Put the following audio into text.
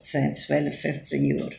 Since 12, 15 Jahren.